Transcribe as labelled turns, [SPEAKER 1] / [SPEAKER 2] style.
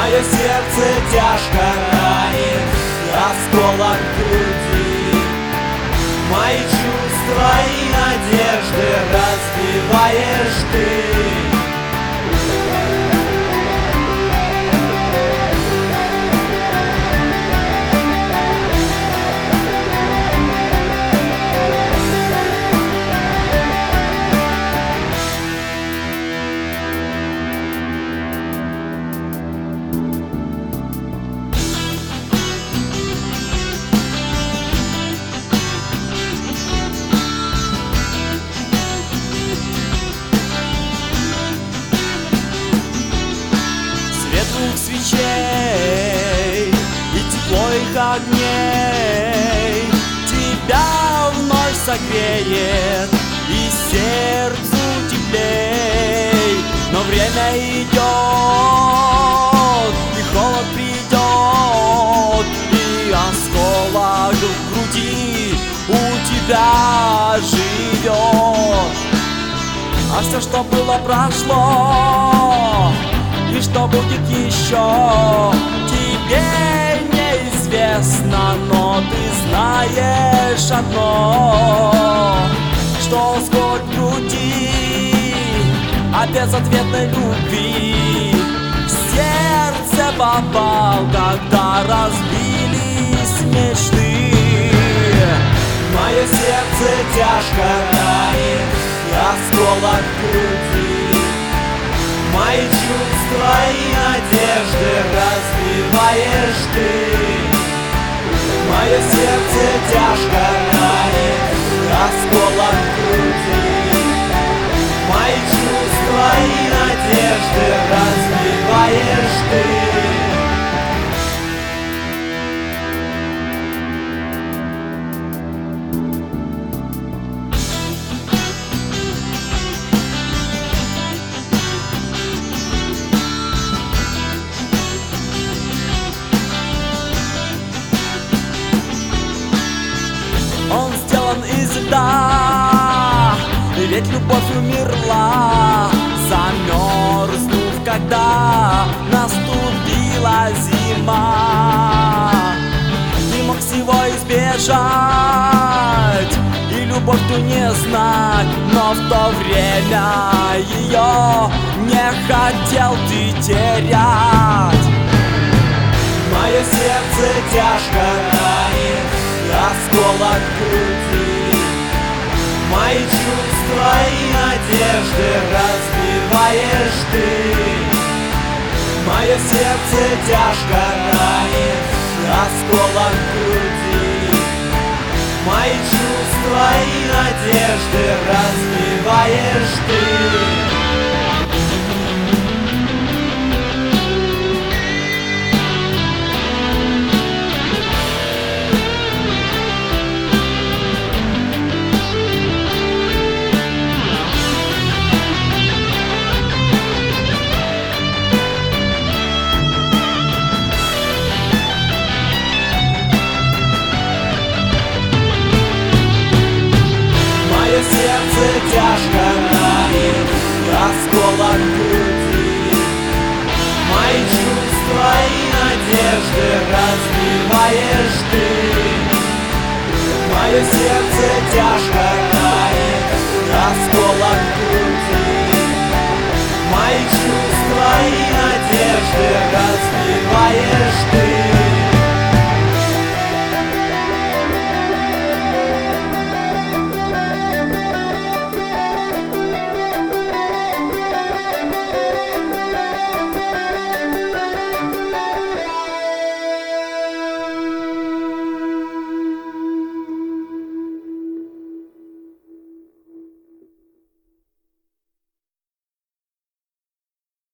[SPEAKER 1] Мое сердце тяжко ранит Осколок груди
[SPEAKER 2] их огней. Тебя вновь согреет и сердцу теплей. Но время идет, и холод придет И осколок в груди у тебя живет. А все, что было, прошло И что будет еще Тебе неизвестно Но ты знаешь одно Что сквозь груди От безответной любви В сердце попал Когда разбились мечты.
[SPEAKER 1] Мое сердце тяжко ранит Осколок груди. Мои чувства и надежды Разбиваешь ты Мое сердце тяжко ранит Осколок груди. Мои чувства и надежды Разбиваешь ты
[SPEAKER 2] льда Ведь любовь умерла Замерзнув, когда наступила зима. Ты мог всего избежать И любовь ту не знать Но в то время ее не хотел ты терять.
[SPEAKER 1] Мое сердце тяжко ранит Осколок надежды Разбиваешь ты. Мое сердце тяжко ранит Осколок груди. Мои чувства и надежды Разбиваешь ты Разбиваешь ты Мое сердце тяжко ранит Осколок груди. Мои чувства и надежды Разбиваешь ты